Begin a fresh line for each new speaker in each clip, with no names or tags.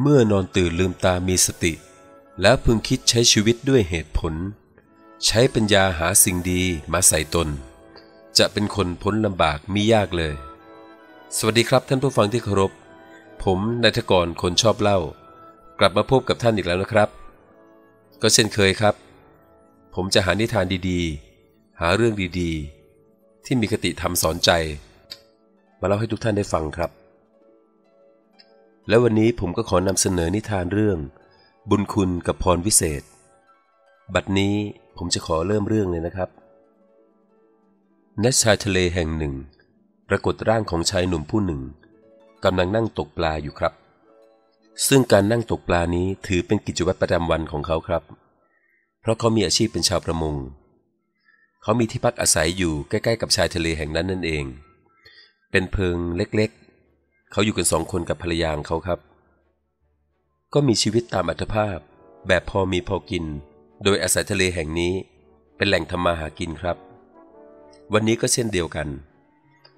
เมื่อนอนตื่นลืมตามีสติ แล้วพึงคิดใช้ชีวิตด้วยเหตุผล ใช้ปัญญาหาสิ่งดีมาใส่ตน จะเป็นคนพ้นลำบากมิยากเลย สวัสดีครับท่านผู้ฟังที่เคารพ ผมนายทกรคนชอบเล่า กลับมาพบกับท่านอีกแล้วนะครับ ก็เช่นเคยครับ ผมจะหานิทานดีๆ หาเรื่องดีๆ ที่มีคติธรรมสอนใจ มาเล่าให้ทุกท่านได้ฟังครับ และวันนี้ผมก็ขอนำเสนอนิทานเรื่อง บุญคุณกับพรวิเศษ บัดนี้ผมจะขอเริ่มเรื่องเลยนะครับณชายทะเลแห่งหนึ่ง ปรากฏร่างของชายหนุ่มผู้หนึ่งกำลังนั่งตกปลาอยู่ครับ ซึ่งการนั่งตกปลานี้ถือเป็นกิจวัตรประจำวันของเขาครับ เพราะเขามีอาชีพเป็นชาวประมง เขามีที่พักอาศัยอยู่ใกล้ ๆ กับชายทะเลแห่งนั้นนั่นเอง เป็นเพิงเล็กๆ เขาอยู่กันสองคนกับภรรยาของเขาครับ ก็มีชีวิตตามอัตภาพ แบบพอมีพอกิน โดยอาศัยทะเลแห่งนี้ เป็นแหล่งทำมาหากินครับ วันนี้ก็เช่นเดียวกัน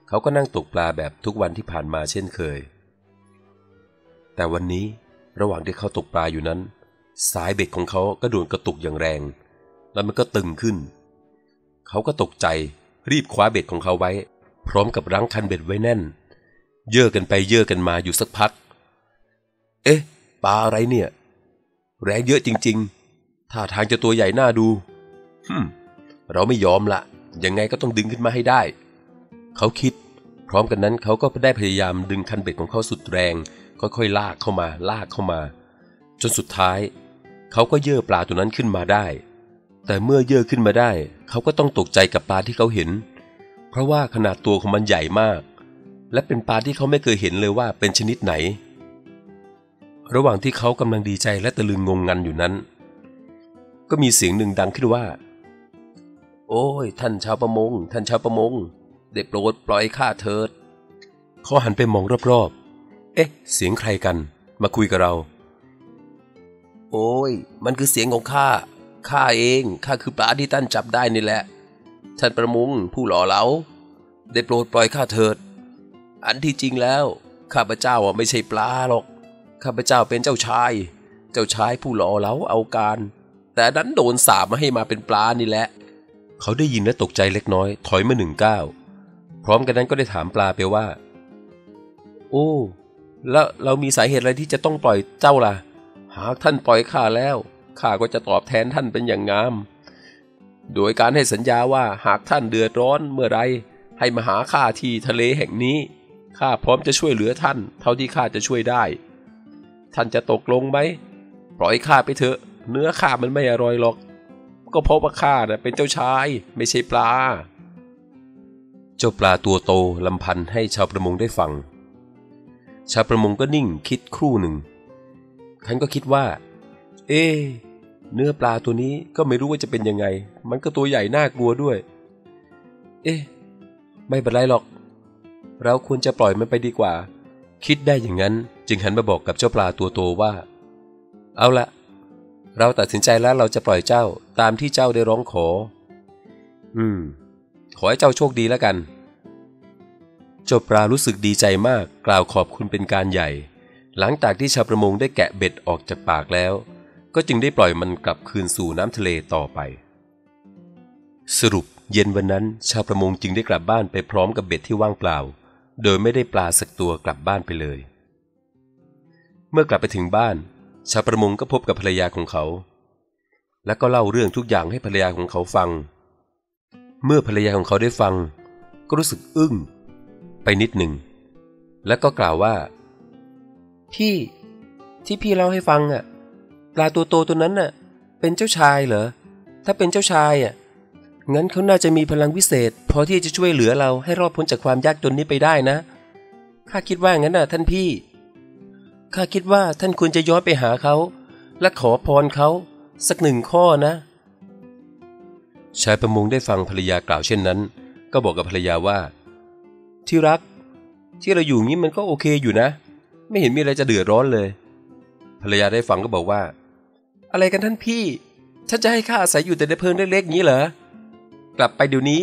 เขาก็นั่งตกปลาแบบทุกวันที่ผ่านมาเช่นเคย แต่วันนี้ระหว่างที่เขาตกปลาอยู่นั้น สายเบ็ดของเขาก็โดนกระตุกอย่างแรง แล้วมันก็ตึงขึ้น เขาก็ตกใจรีบคว้าเบ็ดของเขาไว้ พร้อมกับรั้งคันเบ็ดไว้แน่น เย่อกันไปเย่อกันมาอยู่สักพัก เอ๊ะปลาอะไรเนี่ย แรงเยอะจริง ๆ ท่าทางจะตัวใหญ่น่าดูฮึมเราไม่ยอมละยังไงก็ต้องดึงขึ้นมาให้ได้ เขาคิด พร้อมกันนั้นเขาก็ได้พยายามดึงคันเบ็ดของเขาสุดแรง ค่อยๆลากเข้ามาลากเข้ามา จนสุดท้าย เขาก็เย่อปลาตัวนั้นขึ้นมาได้ แต่เมื่อเย่อขึ้นมาได้ เขาก็ต้องตกใจกับปลาที่เขาเห็น เพราะว่าขนาดตัวของมันใหญ่มาก และเป็นปลาที่เขาไม่เคยเห็นเลยว่าเป็นชนิดไหน ระหว่างที่เขากำลังดีใจและตะลึงงงงันอยู่นั้น ก็มีเสียงหนึ่งดังขึ้นว่า โอ้ย ท่านชาวประมง ท่านชาวประมง ได้โปรดปล่อยข้าเถิด เขาหันไปมองรอบๆ เอ๊ะ เสียงใครกัน มาคุยกับเรา โอ้ย มันคือเสียงของข้า ข้าเอง ข้าคือปลาที่ท่านจับได้นี่แหละ ท่านประมงผู้หล่อเหลา ได้โปรดปล่อยข้าเถิด อันที่จริงแล้ว ข้าพเจ้าอะไม่ใช่ปลาหรอก ข้าพเจ้าเป็นเจ้าชาย เจ้าชายผู้หล่อเหลาเอาการ แต่ดันโดนสาบมาให้มาเป็นปลานี่แหละ เขาได้ยินและตกใจเล็กน้อย ถอยมาหนึ่งก้าว พร้อมกันนั้นก็ได้ถามปลาไปว่า โอ้ แล้วเรามีสาเหตุอะไรที่จะต้องปล่อยเจ้าล่ะ หากท่านปล่อยข้าแล้ว ข้าก็จะตอบแทนท่านเป็นอย่างงาม โดยการให้สัญญาว่าหากท่านเดือดร้อนเมื่อไรให้มาหาข้าที่ทะเลแห่งนี้ ข้าพร้อมจะช่วยเหลือท่าน เท่าที่ข้าจะช่วยได้ ท่านจะตกลงไหมปล่อยข้าไปเถอะ เนื้อข้ามันไม่อร่อยหรอก ก็เพราะว่าข้าน่ะเป็นเจ้าชายไม่ใช่ปลา เจ้าปลาตัวโตลำพันให้ชาวประมงได้ฟัง ชาวประมงก็นิ่งคิดครู่หนึ่งท่านก็คิดว่า เอ๊เนื้อปลาตัวนี้ก็ไม่รู้ว่าจะเป็นยังไง มันก็ตัวใหญ่น่ากลัวด้วย เอ๊ะ ไม่เป็นไรหรอก เราควรจะปล่อยมันไปดีกว่า คิดได้อย่างนั้นจึงหันมาบอกกับเจ้าปลาตัวโตว่า เอาละเราตัดสินใจแล้วเราจะปล่อยเจ้าตามที่เจ้าได้ร้องขอ อืม ขอให้เจ้าโชคดีแล้วกัน เจ้าปลารู้สึกดีใจมากกล่าวขอบคุณเป็นการใหญ่ หลังจากที่ชาวประมงได้แกะเบ็ดออกจากปากแล้ว ก็จึงได้ปล่อยมันกลับคืนสู่น้ำทะเลต่อไป สรุปเย็นวันนั้นชาวประมงจึงได้กลับบ้านไปพร้อมกับเบ็ดที่ว่างเปล่า โดยไม่ได้ปลาสักตัวกลับบ้านไปเลย เมื่อกลับไปถึงบ้าน ชาวประมงก็พบกับภรรยาของเขา และก็เล่าเรื่องทุกอย่างให้ภรรยาของเขาฟัง เมื่อภรรยาของเขาได้ฟัง ก็รู้สึกอึ้ง ไปนิดหนึ่ง แล้วก็กล่าวว่า พี่ที่พี่เล่าให้ฟังอะปลาตัวโตตัวนั้นน่ะ เป็นเจ้าชายเหรอ ถ้าเป็นเจ้าชายอะ งั้นเขาน่าจะมีพลังวิเศษ พอที่จะช่วยเหลือเราให้รอดพ้นจากความยากจนนี้ไปได้นะ ข้าคิดว่างั้นน่ะท่านพี่ ข้าคิดว่าท่านควรจะย้อนไปหาเขา และขอพรเขาสักหนึ่งข้อนะ ชายประมงได้ฟังภรรยากล่าวเช่นนั้น ก็บอกกับภรรยาว่า ที่รัก ที่เราอยู่งี้มันก็โอเคอยู่นะ ไม่เห็นมีอะไรจะเดือดร้อนเลย ภรรยาได้ฟังก็บอกว่า อะไรกันท่านพี่ ท่านจะให้ข้าอาศัยอยู่แต่ในเพิงเล็กๆงี้เหรอ กลับไปเดี๋ยวนี้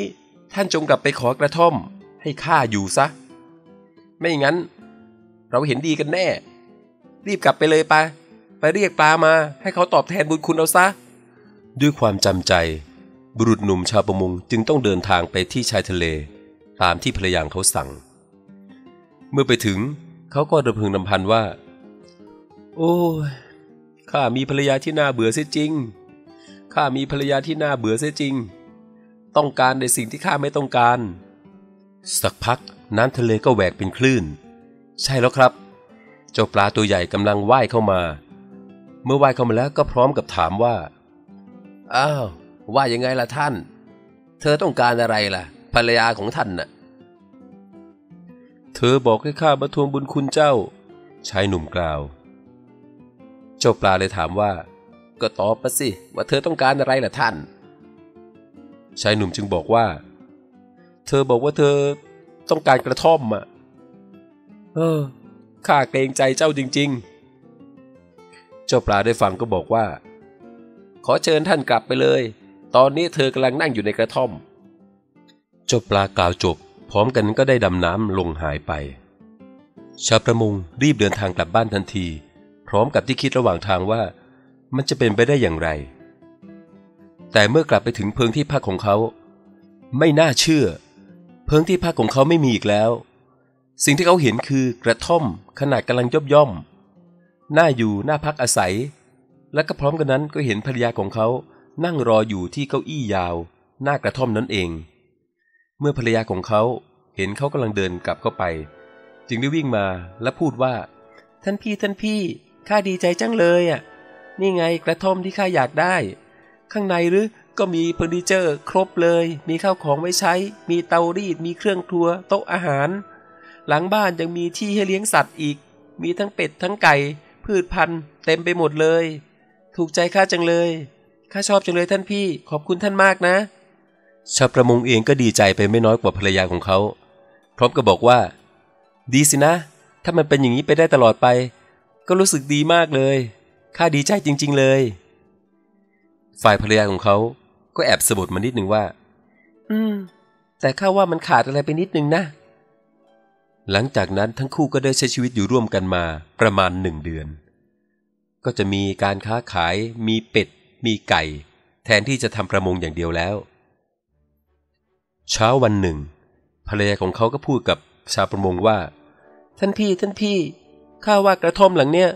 ท่านจงกลับไปขอกระท่อม ให้ข้าอยู่ซะ ไม่งั้น เราเห็นดีกันแน่ รีบกลับไปเลยไปไปเรียกปลามาให้เขาตอบแทนบุญคุณเอาซะ ด้วยความจำใจ บุรุษหนุ่มชาวประมงจึงต้องเดินทางไปที่ชายทะเล ตามที่ภรรยาเขาสั่ง เมื่อไปถึงเขาก็ระพึงรำพันว่า โอ้ข้ามีภรรยาที่น่าเบื่อเสียจริงข้ามีภรรยาที่น่าเบื่อเสียจริง ต้องการในสิ่งที่ข้าไม่ต้องการ สักพักน้ำทะเลก็แหวกเป็นคลื่น ใช่แล้วครับ เจ้าปลาตัวใหญ่กำลังว่ายเข้ามา เมื่อว่ายเข้ามาแล้วก็พร้อมกับถามว่าอ้าวว่ายังไงล่ะท่าน เธอต้องการอะไรล่ะ ภรรยาของท่านน่ะ เธอบอกให้ข้ามาทวงบุญคุณเจ้า ชายหนุ่มกล่าว เจ้าปลาเลยถามว่า ก็ตอบมาสิว่าเธอต้องการอะไรล่ะท่าน ชายหนุ่มจึงบอกว่า เธอบอกว่าเธอต้องการกระท่อมอะ เออ ข้าเกรงใจเจ้าจริง ๆ เจ้าปลาได้ฟังก็บอกว่า ขอเชิญท่านกลับไปเลย ตอนนี้เธอกำลังนั่งอยู่ในกระท่อม เจ้าปลากล่าวจบ พร้อมกันก็ได้ดำน้ำลงหายไป ชาวประมงรีบเดินทางกลับบ้านทันที พร้อมกับที่คิดระหว่างทางว่า มันจะเป็นไปได้อย่างไร แต่เมื่อกลับไปถึงเพิงที่พักของเขา ไม่น่าเชื่อ เพิงที่พักของเขาไม่มีอีกแล้ว สิ่งที่เขาเห็นคือกระท่อมขนาดกำลังย่อมย่อมน่าอยู่น่าพักอาศัย และก็พร้อมกันนั้นก็เห็นภรรยาของเขานั่งรออยู่ที่เก้าอี้ยาว หน้ากระท่อมนั่นเอง เมื่อภรรยาของเขาเห็นเขากำลังเดินกลับเข้าไป จึงได้วิ่งมาและพูดว่า ท่านพี่ท่านพี่ข้าดีใจจังเลยอะ นี่ไงกระท่อมที่ข้าอยากได้ ข้างในหรือก็มีเฟอร์นิเจอร์ครบเลย มีข้าวของไว้ใช้ มีเตารีด มีเครื่องครัว โต๊ะอาหาร หลังบ้านยังมีที่ให้เลี้ยงสัตว์อีก มีทั้งเป็ดทั้งไก่ พืชพันธุ์ เต็มไปหมดเลย ถูกใจข้าจังเลย ข้าชอบจังเลยท่านพี่ ขอบคุณท่านมากนะ ชาวประมงเองก็ดีใจไปไม่น้อยกว่าภรรยาของเขา พร้อมกับบอกว่า ดีสินะ ถ้ามันเป็นอย่างนี้ไปได้ตลอดไป ก็รู้สึกดีมากเลย ข้าดีใจจริง ๆ เลย ฝ่ายภรรยาของเขาก็แอบสะบัดมานิดหนึ่งว่า อืม แต่ข้าว่ามันขาดอะไรไปนิดนึงนะ หลังจากนั้นทั้งคู่ก็ได้ใช้ชีวิตอยู่ร่วมกันมาประมาณหนึ่งเดือน ก็จะมีการค้าขาย มีเป็ด มีไก่ แทนที่จะทำประมงอย่างเดียวแล้ว เช้าวันหนึ่ง ภรรยาของเขาก็พูดกับชาวประมงว่า ท่านพี่ ท่านพี่ ข้าว่ากระท่อมหลังเนี้ย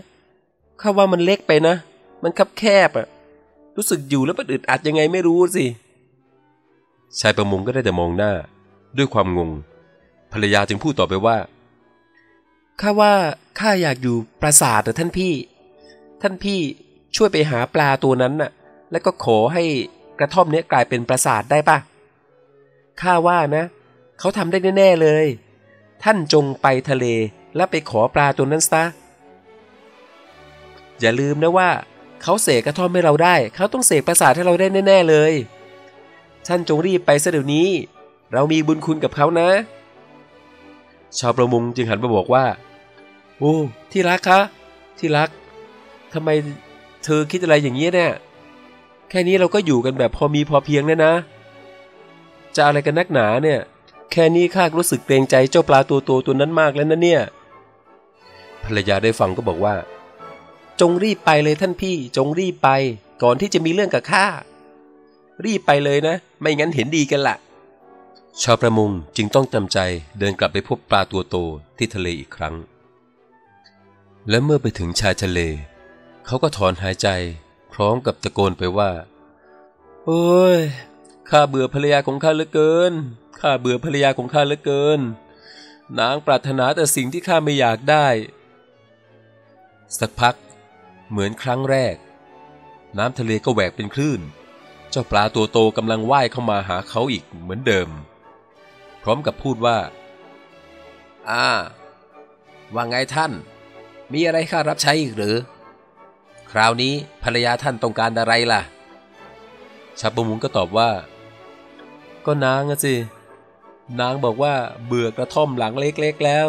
ข้าว่ามันเล็กไปนะ มันคับแคบอะ รู้สึกอยู่แล้วมันอึดอัดยังไงไม่รู้สิ ชายประมงก็ได้แต่มองหน้า ด้วยความงง ภรรยาจึงพูดต่อไปว่า ข้าว่าข้าอยากอยู่ปราสาทแต่ท่านพี่ ท่านพี่ช่วยไปหาปลาตัวนั้นน่ะ แล้วก็ขอให้กระท่อมเนี้ยกลายเป็นปราสาทได้ปะข้าว่านะ เขาทำได้แน่ๆเลย ท่านจงไปทะเลแล้วไปขอปลาตัวนั้นซะอย่าลืมนะว่า เขาเสกกระท่อมให้เราได้ เขาต้องเสกปราสาทให้เราได้แน่ ๆเลย ท่านจงรีบไปซะเดี๋ยวนี้ เรามีบุญคุณกับเขานะ ชาวประมงจึงหันมาบอกว่า โอ้ ที่รักคะ ที่รัก ทำไมเธอคิดอะไรอย่างนี้เนี่ย แค่นี้เราก็อยู่กันแบบพอมีพอเพียงนะนะ จะอะไรกันนักหนาเนี่ย แค่นี้ข้ารู้สึกเกรงใจเจ้าปลาตัวโตตัวนั้นมากแล้วนะเนี่ย ภรรยาได้ฟังก็บอกว่า จงรีบไปเลยท่านพี่ จงรีบไป ก่อนที่จะมีเรื่องกับข้า รีบไปเลยนะ ไม่งั้นเห็นดีกันละชาวประมงจึงต้องจำใจเดินกลับไปพบปลาตัวโตที่ทะเลอีกครั้ง และเมื่อไปถึงชายทะเล เขาก็ถอนหายใจพร้อมกับตะโกนไปว่า โอ้ยข้าเบื่อภรรยาของข้าเหลือเกิน ข้าเบื่อภรรยาของข้าเหลือเกิน นางปรารถนาแต่สิ่งที่ข้าไม่อยากได้ สักพัก เหมือนครั้งแรก น้ำทะเลก็แหวกเป็นคลื่น เจ้าปลาตัวโตกำลังว่ายเข้ามาหาเขาอีกเหมือนเดิม พร้อมกับพูดว่า อ่า ว่าไงท่าน มีอะไรข้ารับใช้อีกหรือ คราวนี้ภรรยาท่านต้องการอะไรล่ะ ชาวประมงก็ตอบว่า ก็นางอะสินางบอกว่าเบื่อกระท่อมหลังเล็กๆแล้ว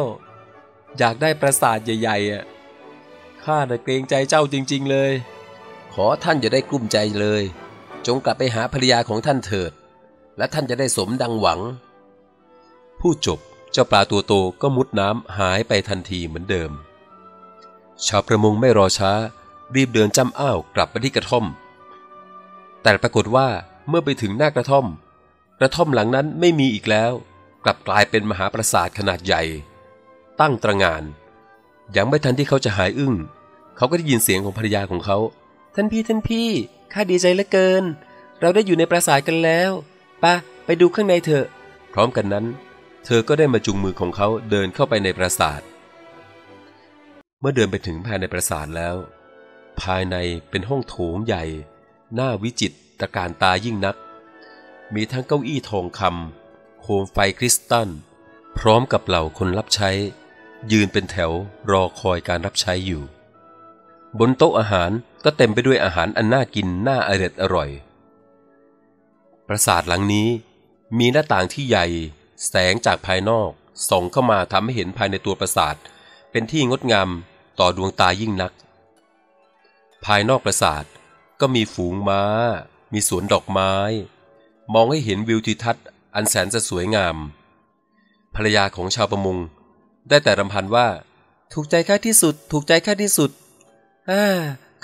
อยากได้ปราสาทใหญ่ๆอะ ข้าน่ะเกรงใจเจ้าจริง ๆ เลย ขอท่านอย่าได้กลุ้มใจเลย จงกลับไปหาภรรยาของท่านเถิด และท่านจะได้สมดังหวังพูดจบเจ้าปลาตัวโตก็มุดน้ำหายไปทันทีเหมือนเดิม ชาวประมงไม่รอช้า รีบเดินจำอ้าวกลับไปที่กระท่อม แต่ปรากฏว่าเมื่อไปถึงหน้ากระท่อม กระท่อมหลังนั้นไม่มีอีกแล้ว กลับกลายเป็นมหาปราสาทขนาดใหญ่ ตั้งตระงาน ยังไม่ทันที่เขาจะหายอึ้ง เขาก็ได้ยินเสียงของภรรยาของเขา ท่านพี่ท่านพี่ข้าดีใจเหลือเกิน เราได้อยู่ในปราสาทกันแล้วปะไปดูข้างในเถอะ พร้อมกันนั้น เธอก็ได้มาจุงมือของเขาเดินเข้าไปในปราสาท เมื่อเดินไปถึงภายในปราสาทแล้ว ภายในเป็นห้องโถงใหญ่ หน้าวิจิตตะการตายิ่งนัก มีทั้งเก้าอี้ทองคำโคมไฟคริสตัล พร้อมกับเหล่าคนรับใช้ ยืนเป็นแถวรอคอยการรับใช้อยู่ บนโต๊ะอาหารก็เต็มไปด้วยอาหารอันน่ากินน่าอร่อยอร่อย ปราสาทหลังนี้มีหน้าต่างที่ใหญ่ แสงจากภายนอกส่องเข้ามาทำให้เห็นภายในตัวปราสาท เป็นที่งดงามต่อดวงตายิ่งนัก ภายนอกปราสาทก็มีฝูงม้า มีสวนดอกไม้ มองให้เห็นวิวทิวทัศน์ อันแสนจะสวยงาม ภรรยาของชาวประมง ได้แต่รำพันว่า ถูกใจข้าที่สุด ถูกใจข้าที่สุด อ่า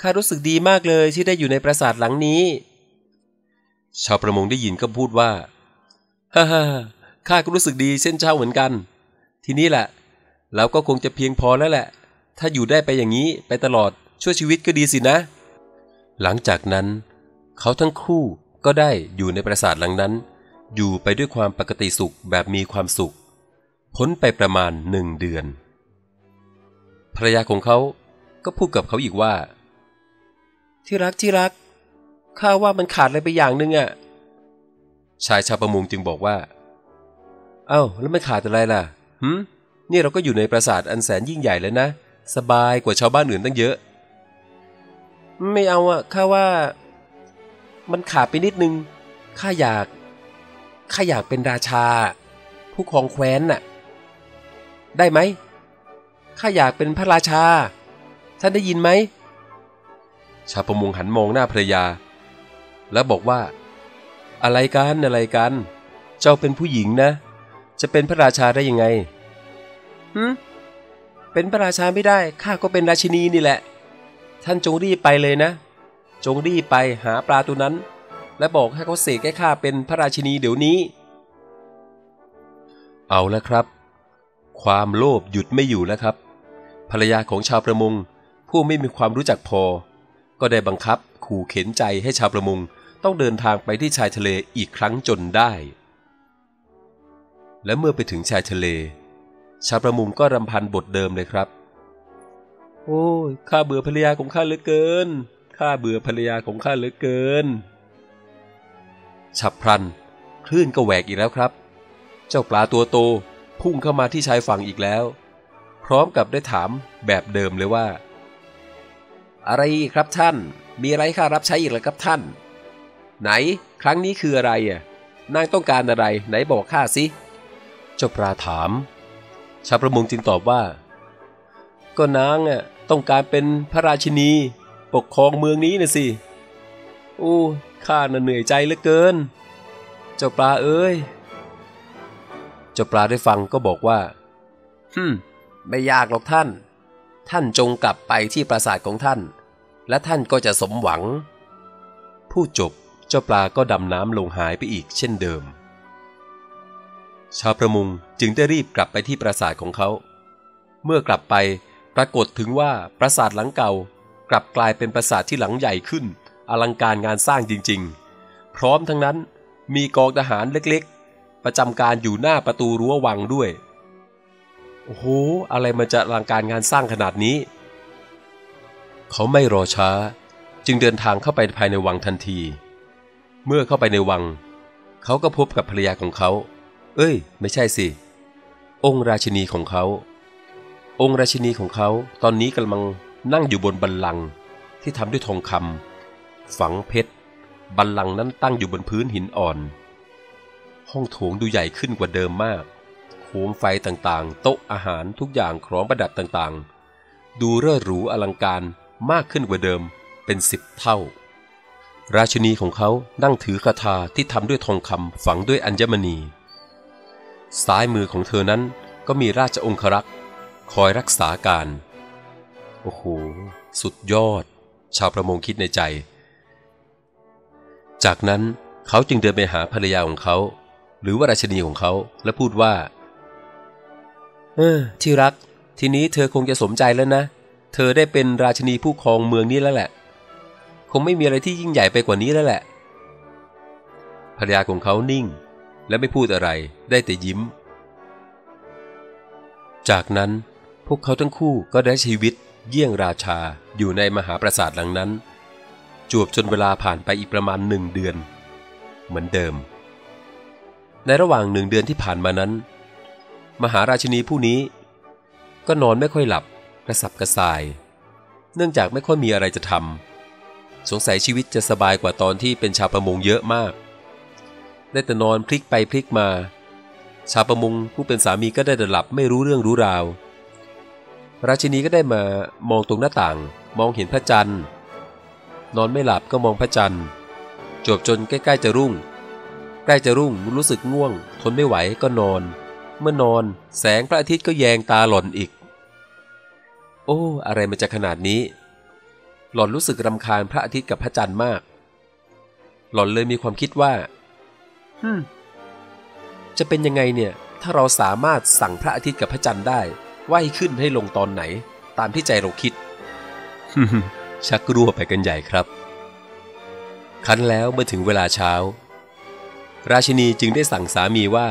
ข้ารู้สึกดีมากเลยที่ได้อยู่ในปราสาทหลังนี้ ชาวประมงได้ยินก็พูดว่าฮ่าฮ่าข้าก็รู้สึกดีเช่นเจ้าเหมือนกัน ทีนี้แหละเราก็คงจะเพียงพอแล้วแหละ ถ้าอยู่ได้ไปอย่างนี้ไปตลอดช่วยชีวิตก็ดีสินะ หลังจากนั้น เขาทั้งคู่ก็ได้อยู่ในปราสาทหลังนั้น อยู่ไปด้วยความปกติสุขแบบมีความสุข พ้นไปประมาณหนึ่งเดือนภรรยาของเขา ก็พูดกับเขาอีกว่า ที่รักที่รักข้าว่ามันขาดอะไรไปอย่างหนึ่งอะ่ะ ชายชาวประมงจึงบอกว่า เอ้าแล้วมันขาดอะไรล่ะหืมนี่เราก็อยู่ในปราสาทอันแสนยิ่งใหญ่แล้วนะ สบายกว่าชาวบ้านอื่นตั้งเยอะ ไม่เอาอะข้าว่า มันขาดไปนิดนึงข้าอยากข้าอยากเป็นราชา ผู้ครองแคว้นน่ะ ได้ไหมข้าอยากเป็นพระราชา ท่านได้ยินไหม ชาวประมงหันมองหน้าภรรยา แล้วบอกว่า อะไรกันอะไรกัน เจ้าเป็นผู้หญิงนะ จะเป็นพระราชาได้ยังไงหืมเป็นพระราชาไม่ได้ ข้าก็เป็นราชินีนี่แหละ ท่านจงรีบไปเลยนะ จงรีบไปหาปลาตัวนั้น และบอกให้เขาเสกให้ข้าเป็นพระราชินีเดี๋ยวนี้ เอาแล้วครับ ความโลภหยุดไม่อยู่แล้วครับ ภรรยาของชาวประมง ผู้ไม่มีความรู้จักพอ ก็ได้บังคับขู่เข็นใจให้ชาวประมงต้องเดินทางไปที่ชายทะเลอีกครั้งจนได้ และเมื่อไปถึงชายทะเล ชาวประมงก็รำพันบทเดิมเลยครับ โอ้ยข้าเบื่อภรรยาของข้าเหลือเกินข้าเบื่อภรรยาของข้าเหลือเกิน ฉับพลันคลื่นก็แหวกอีกแล้วครับ เจ้าปลาตัวโตพุ่งเข้ามาที่ชายฝั่งอีกแล้ว พร้อมกับได้ถามแบบเดิมเลยว่า อะไรอีกครับท่าน มีอะไรข้ารับใช้อีกแล้วครับท่าน ไหน ครั้งนี้คืออะไรอะนางต้องการอะไร ไหนบอกข้าสิเจ้าปลาถาม ชาวประมงจึงตอบว่า ก็นางอะต้องการเป็นพระราชินี ปกครองเมืองนี้นะสิโอ้ข้าน่ะเหนื่อยใจเหลือเกิน เจ้าปลาเอ้ยเจ้าปลาได้ฟังก็บอกว่าฮึมไม่ยากหรอกท่าน ท่านจงกลับไปที่ปราสาทของท่าน และท่านก็จะสมหวัง ผู้จบเจ้าปลาก็ดำน้ำลงหายไปอีกเช่นเดิม ชาวประมงจึงได้รีบกลับไปที่ปราสาทของเขา เมื่อกลับไปปรากฏถึงว่าปราสาทหลังเก่ากลับกลายเป็นปราสาทที่หลังใหญ่ขึ้น อลังการงานสร้างจริง ๆ พร้อมทั้งนั้นมีกองทหารเล็กๆ ประจำการอยู่หน้าประตูรั้ววังด้วย โอ้โห อะไรมันจะลังการงานสร้างขนาดนี้ เขาไม่รอช้า จึงเดินทางเข้าไปภายในวังทันที เมื่อเข้าไปในวัง เขาก็พบกับภรรยาของเขา เอ้ย ไม่ใช่สิ องค์ราชินีของเขา องค์ราชินีของเขาตอนนี้กำลังนั่งอยู่บนบัลลังที่ทำด้วยทองคำฝังเพชร บัลลังนั้นตั้งอยู่บนพื้นหินอ่อน ห้องโถงดูใหญ่ขึ้นกว่าเดิมมาก โคมไฟต่างๆ โต๊ะอาหารทุกอย่างของประดับต่างๆ ดูเร่อหรูอลังการมากขึ้นกว่าเดิมเป็นสิบเท่า ราชินีของเขานั่งถือคาถาที่ทำด้วยทองคำฝังด้วยอัญมณี ซ้ายมือของเธอนั้นก็มีราชองครักษ์คอยรักษาการโโอ้โห สุดยอด ชาวประมงคิดในใจ จากนั้นเขาจึงเดินไปหาภรรยาของเขา หรือว่าราชนีของเขาและพูดว่า เออ ที่รัก ทีนี้เธอคงจะสมใจแล้วนะ เธอได้เป็นราชนีผู้ครองเมืองนี้แล้วแหละ คงไม่มีอะไรที่ยิ่งใหญ่ไปกว่านี้แล้วแหละ ภรรยาของเขานิ่ง และไม่พูดอะไร ได้แต่ยิ้ม จากนั้นพวกเขาทั้งคู่ก็ได้ชีวิตเยี่ยงราชาอยู่ในมหาปราสาทหลังนั้น จวบจนเวลาผ่านไปอีกประมาณหนึ่งเดือน เหมือนเดิม ในระหว่างหนึ่งเดือนที่ผ่านมานั้น มหาราชินีผู้นี้ ก็นอนไม่ค่อยหลับกระสับกระส่าย เนื่องจากไม่ค่อยมีอะไรจะทำสงสัยชีวิตจะสบายกว่าตอนที่เป็นชาวประมงเยอะมาก ได้แต่นอนพลิกไปพลิกมา ชาวประมงผู้เป็นสามีก็ได้แต่หลับไม่รู้เรื่องรู้ราว ราชินีก็ได้มามองตรงหน้าต่าง มองเห็นพระจันทร์ นอนไม่หลับก็มองพระจันทร์จบจนใกล้ๆจะรุ่ง ใกล้จะรุ่งรู้สึกง่วง ทนไม่ไหวก็นอน เมื่อนอน แสงพระอาทิตย์ก็แยงตาหล่อนอีก โอ้ อะไรมันจะขนาดนี้ หล่อนรู้สึกรำคาญพระอาทิตย์กับพระจันทร์มาก หล่อนเลยมีความคิดว่าฮึจะเป็นยังไงเนี่ย ถ้าเราสามารถสั่งพระอาทิตย์กับพระจันทร์ได้ว่าให้ขึ้นให้ลงตอนไหน ตามที่ใจเราคิด ชักรั่วไปกันใหญ่ครับคันแล้วเมื่อถึงเวลาเช้า ราชินีจึงได้สั่งสามีว่า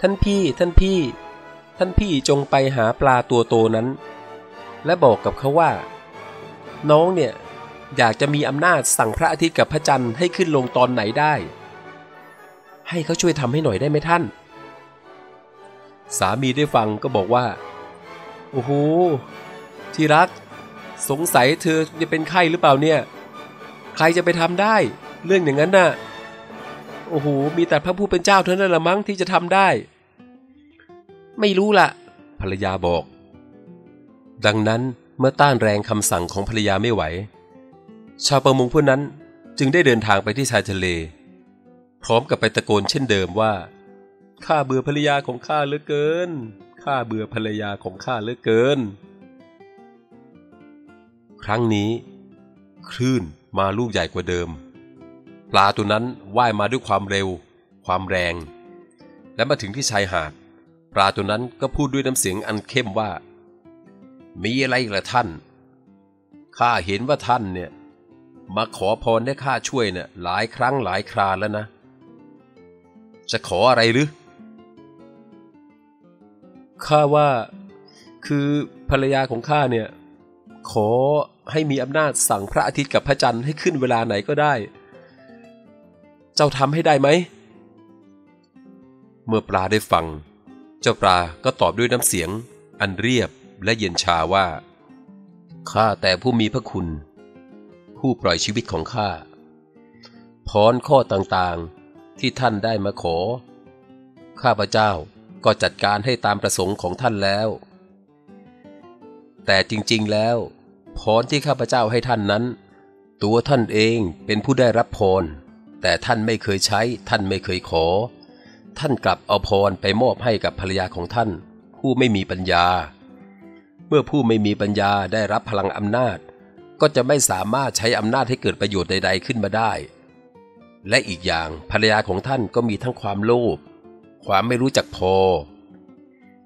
ท่านพี่ ท่านพี่ ท่านพี่จงไปหาปลาตัวโตนั้น และบอกกับเขาว่า น้องเนี่ย อยากจะมีอำนาจสั่งพระอาทิตย์กับพระจันทร์ให้ขึ้นลงตอนไหนได้ ให้เขาช่วยทำให้หน่อยได้ไหมท่าน สามีได้ฟังก็บอกว่า โอ้โห ที่รัก สงสัยเธอจะเป็นไข้หรือเปล่าเนี่ย ใครจะไปทำได้ เรื่องอย่างนั้นน่ะ โอ้โห มีแต่พระผู้เป็นเจ้าเท่านั้นละมั้งที่จะทำได้ ไม่รู้ละภรรยาบอก ดังนั้นเมื่อต้านแรงคำสั่งของภรรยาไม่ไหว ชาวประมงผู้นั้นจึงได้เดินทางไปที่ชายทะเล พร้อมกับไปตะโกนเช่นเดิมว่าข้าเบื่อภรรยาของข้าเหลือเกินข้าเบื่อภรรยาของข้าเหลือเกิน ครั้งนี้ คลื่นมาลูกใหญ่กว่าเดิม ปลาตัวนั้นว่ายมาด้วยความเร็ว ความแรง และมาถึงที่ชายหาด ปลาตัวนั้นก็พูดด้วยน้ำเสียงอันเข้มว่า มีอะไรกละท่านข้าเห็นว่าท่านเนี่ยมาขอพรให้ข้าช่วยเนี่ยหลายครั้งหลายคราแล้วนะ จะขออะไรหรือข้าว่าคือภรรยาของข้าเนี่ย ขอให้มีอำนาจสั่งพระอาทิตย์กับพระจันทร์ให้ขึ้นเวลาไหนก็ได้ เจ้าทำให้ได้ไหม เมื่อปลาได้ฟัง เจ้าปลาก็ตอบด้วยน้ำเสียง อันเรียบและเย็นชาว่า ข้าแต่ผู้มีพระคุณ ผู้ปล่อยชีวิตของข้า พรข้อต่างๆที่ท่านได้มาขอ ข้าพเจ้าก็จัดการให้ตามประสงค์ของท่านแล้ว แต่จริงๆแล้วพรที่ข้าพเจ้าให้ท่านนั้น ตัวท่านเองเป็นผู้ได้รับพร แต่ท่านไม่เคยใช้ ท่านไม่เคยขอ ท่านกลับเอาพรไปมอบให้กับภรรยาของท่าน ผู้ไม่มีปัญญา เมื่อผู้ไม่มีปัญญาได้รับพลังอำนาจ ก็จะไม่สามารถใช้อำนาจให้เกิดประโยชน์ใด ๆขึ้นมาได้ และอีกอย่างภรรยาของท่านก็มีทั้งความโลภความไม่รู้จักพอ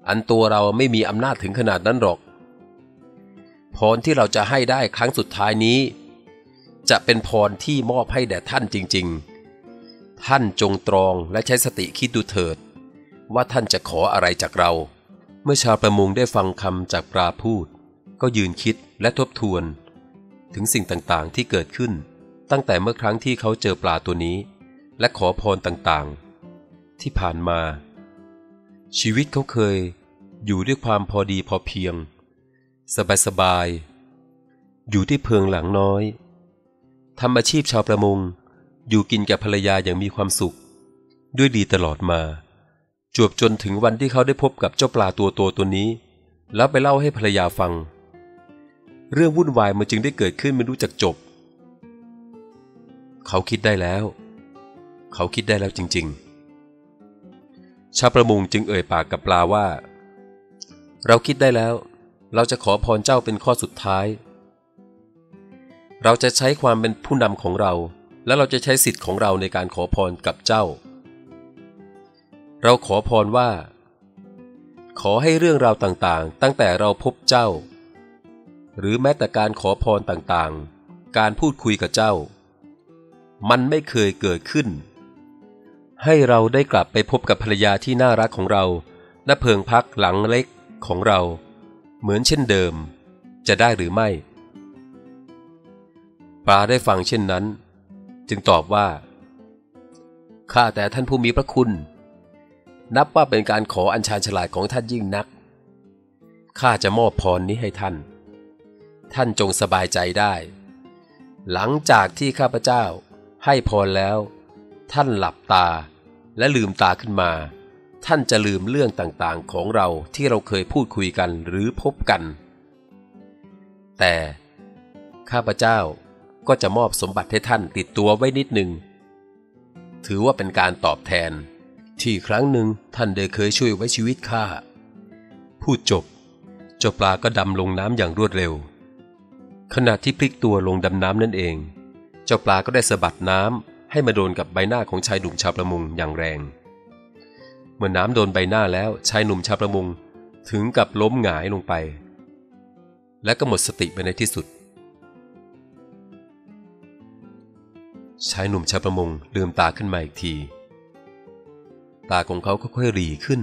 อันตัวเราไม่มีอำนาจถึงขนาดนั้นหรอกพรที่เราจะให้ได้ครั้งสุดท้ายนี้ จะเป็นพรที่มอบให้แด่ท่านจริง ๆ ท่านจงตรองและใช้สติคิดดูเถิด ว่าท่านจะขออะไรจากเรา เมื่อชาวประมงได้ฟังคำจากปลาพูด ก็ยืนคิดและทบทวน ถึงสิ่งต่างๆที่เกิดขึ้น ตั้งแต่เมื่อครั้งที่เขาเจอปลาตัวนี้ และขอพรต่างๆ ที่ผ่านมา ชีวิตเขาเคย อยู่ด้วยความพอดีพอเพียง สบายๆอยู่ที่เพิงหลังน้อย ทำอาชีพชาวประมง อยู่กินกับภรรยาอย่างมีความสุข ด้วยดีตลอดมา จวบจนถึงวันที่เขาได้พบกับเจ้าปลาตัวโตตัวนี้ แล้วไปเล่าให้ภรรยาฟัง เรื่องวุ่นวายมันจึงได้เกิดขึ้นไม่รู้จักจบ เขาคิดได้แล้ว เขาคิดได้แล้วจริง ๆ ชาวประมงจึงเอ่ยปากกับปลาว่า เราคิดได้แล้ว เราจะขอพรเจ้าเป็นข้อสุดท้าย เราจะใช้ความเป็นผู้นำของเรา และเราจะใช้สิทธิ์ของเราในการขอพรกับเจ้า เราขอพรว่า ขอให้เรื่องราวต่างๆ ตั้งแต่เราพบเจ้า หรือแม้แต่การขอพรต่างๆ การพูดคุยกับเจ้า มันไม่เคยเกิดขึ้น ให้เราได้กลับไปพบกับภรรยาที่น่ารักของเราณเพิงพักหลังเล็กของเรา เหมือนเช่นเดิม จะได้หรือไม่ ปลาได้ฟังเช่นนั้น จึงตอบว่าข้าแต่ท่านผู้มีพระคุณ นับว่าเป็นการขออัญชานฉลาดของท่านยิ่งนักข้าจะมอบพรนี้ให้ท่าน ท่านจงสบายใจได้ หลังจากที่ข้าพเจ้าให้พรแล้ว ท่านหลับตาและลืมตาขึ้นมา ท่านจะลืมเรื่องต่างๆของเราที่เราเคยพูดคุยกันหรือพบกัน แต่ข้าพเจ้า ก็จะมอบสมบัติให้ท่านติดตัวไว้นิดหนึ่ง ถือว่าเป็นการตอบแทน ที่ครั้งหนึ่งท่านได้เคยช่วยไว้ชีวิตข้า พูดจบ เจ้าปลาก็ดำลงน้ำอย่างรวดเร็ว ขณะที่พลิกตัวลงดำน้ำนั่นเอง เจ้าปลาก็ได้สะบัดน้ำให้มาโดนกับใบหน้าของชายหนุ่มชาวประมงอย่างแรง เมื่อน้ำโดนใบหน้าแล้วชายหนุ่มชาวประมงถึงกับล้มหงายลงไป และก็หมดสติไปในที่สุด ชายหนุ่มชาวประมงลืมตาขึ้นมาอีกที ตาของเขาค่อยๆหรีขึ้น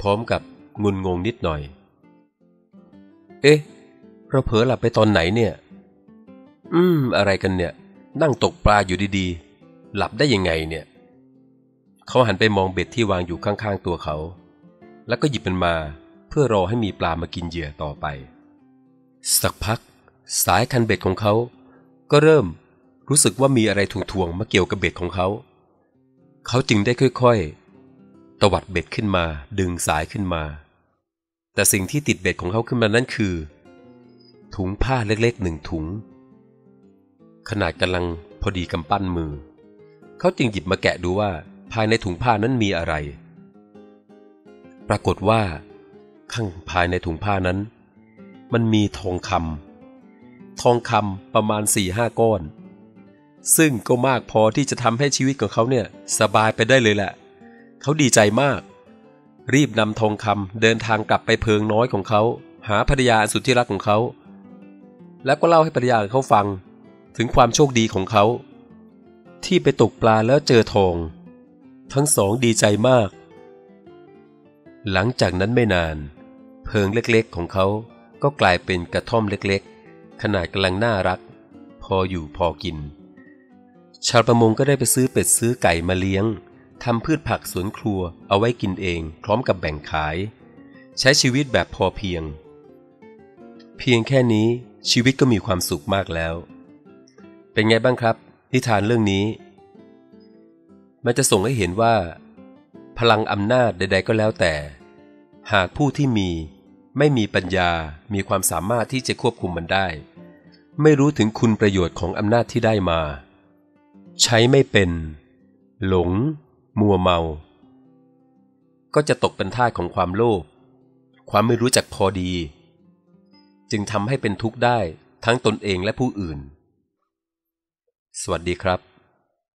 พร้อมกับงุนงงนิดหน่อย เอ๊ะ เราเผลอหลับไปตอนไหนเนี่ย อืม อะไรกันเนี่ย นั่งตกปลาอยู่ดีๆ หลับได้ยังไงเนี่ย เขาหันไปมองเบ็ดที่วางอยู่ข้างๆตัวเขา แล้วก็หยิบมันมาเพื่อรอให้มีปลามากินเหยื่อต่อไป สักพัก สายคันเบ็ดของเขาก็เริ่ม รู้สึกว่ามีอะไรถ่วงๆมาเกี่ยวกับเบ็ดของเขา เขาจึงได้ค่อยๆ ตวัดเบ็ดขึ้นมา ดึงสายขึ้นมา แต่สิ่งที่ติดเบ็ดของเขาขึ้นมานั้นคือ ถุงผ้าเล็กๆหนึ่งถุง ขนาดกำลังพอดีกำปั้นมือ เขาจึงหยิบมาแกะดูว่าภายในถุงผ้านั้นมีอะไร ปรากฏว่า ข้างภายในถุงผ้านั้น มันมีทองคำทองคำประมาณสี่ห้าก้อน ซึ่งก็มากพอที่จะทำให้ชีวิตของเขาเนี่ยสบายไปได้เลยแหละ เขาดีใจมาก รีบนำทองคำเดินทางกลับไปเพิงน้อยของเขา หาภรรยาอันสุดที่รักของเขา แล้วก็เล่าให้ภรรยาของเขาฟัง ถึงความโชคดีของเขา ที่ไปตกปลาแล้วเจอทอง ทั้งสองดีใจมาก หลังจากนั้นไม่นาน เพิงเล็กๆของเขาก็กลายเป็นกระท่อมเล็กๆ ขนาดกำลังน่ารัก พออยู่พอกิน ชาวประมงก็ได้ไปซื้อเป็ดซื้อไก่มาเลี้ยงทำพืชผักสวนครัวเอาไว้กินเอง พร้อมกับแบ่งขาย ใช้ชีวิตแบบพอเพียง เพียงแค่นี้ชีวิตก็มีความสุขมากแล้ว เป็นไงบ้างครับ นิทานเรื่องนี้ มันจะส่งให้เห็นว่า พลังอำนาจใด ๆ ก็แล้วแต่ หากผู้ที่มีไม่มีปัญญา มีความสามารถที่จะควบคุมมันได้ ไม่รู้ถึงคุณประโยชน์ของอำนาจที่ได้มา ใช้ไม่เป็น หลง มัวเมา ก็จะตกเป็นท่าของความโลภความไม่รู้จักพอดี จึงทำให้เป็นทุกข์ได้ทั้งตนเองและผู้อื่น สวัสดีครับ